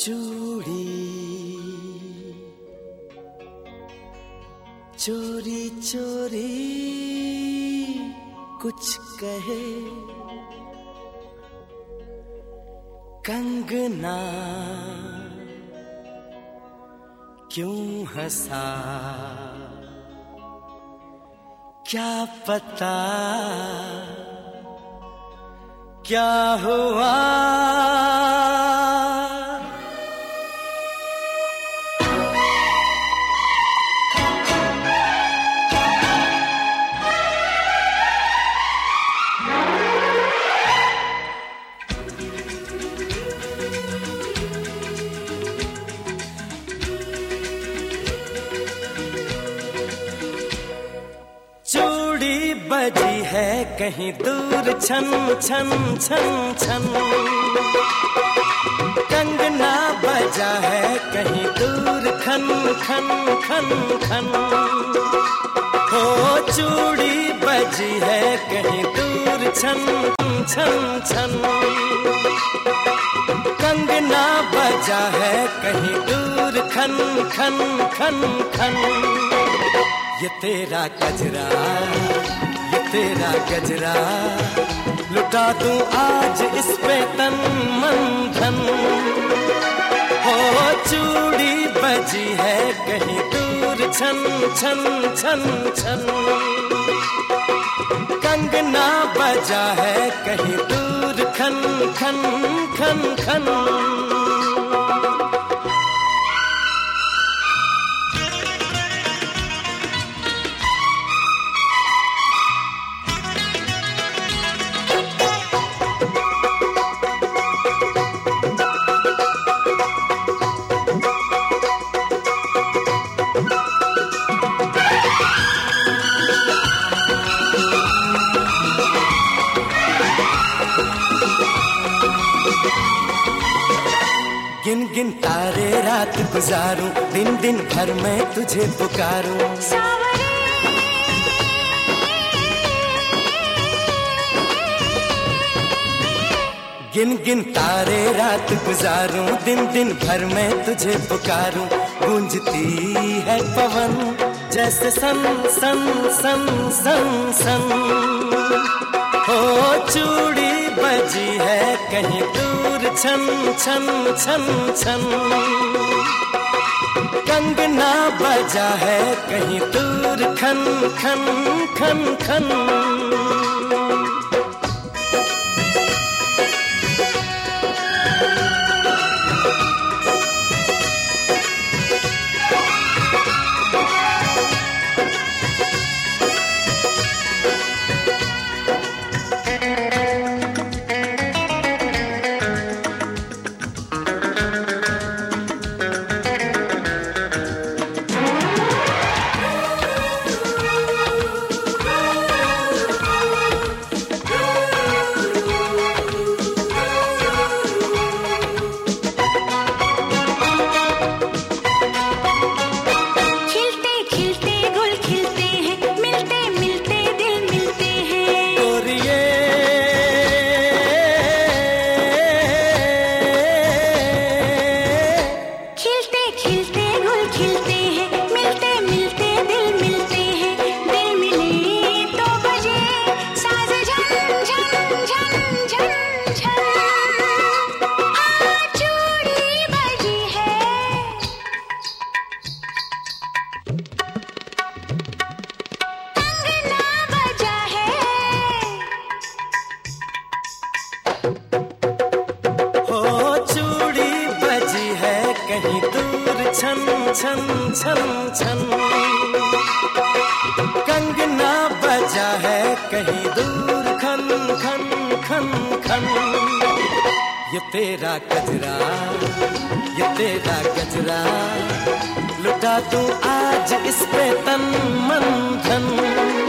चूड़ी चोरी चोरी कुछ कहे। कंगना क्यों हंसा? क्या पता? क्या हुआ? बजी है कहीं दूर, छन छन छन छन। कंगना बजा है कहीं दूर, खन खन खन खन। हो चूड़ी बजी है कहीं दूर, छन छन छन। कंगना बजा है कहीं दूर, खन खन खन खन। ये तेरा गजरा ये तेरा गजरा। लुटा दूँ आज इस पे तन मन धन। हो चूड़ी बजी है कहीं दूर छन छन छन छन। कंगना बजा है कहीं दूर खन खन खन खन। गिन रात गुजारूं, दिन दिन भर मैं तुझे पुकारूं। गिन गिन तारे रात गुजारूं, दिन दिन भर मैं तुझे पुकारूं। गूंजती है पवन, जैसे सन सन सन सन सन। हो चूड़ी बजी है कहीं दूर, छन छन छन छन। कंगना बजा है कहीं दूर, खन खन खन खन। खिलते छन छन छन छन। कंगना बजा है कहीं दूर, खन खन खन खन। ये तेरा कजरा, ये तेरा गजरा लुटा तू आज इस पे तन, मन, धन।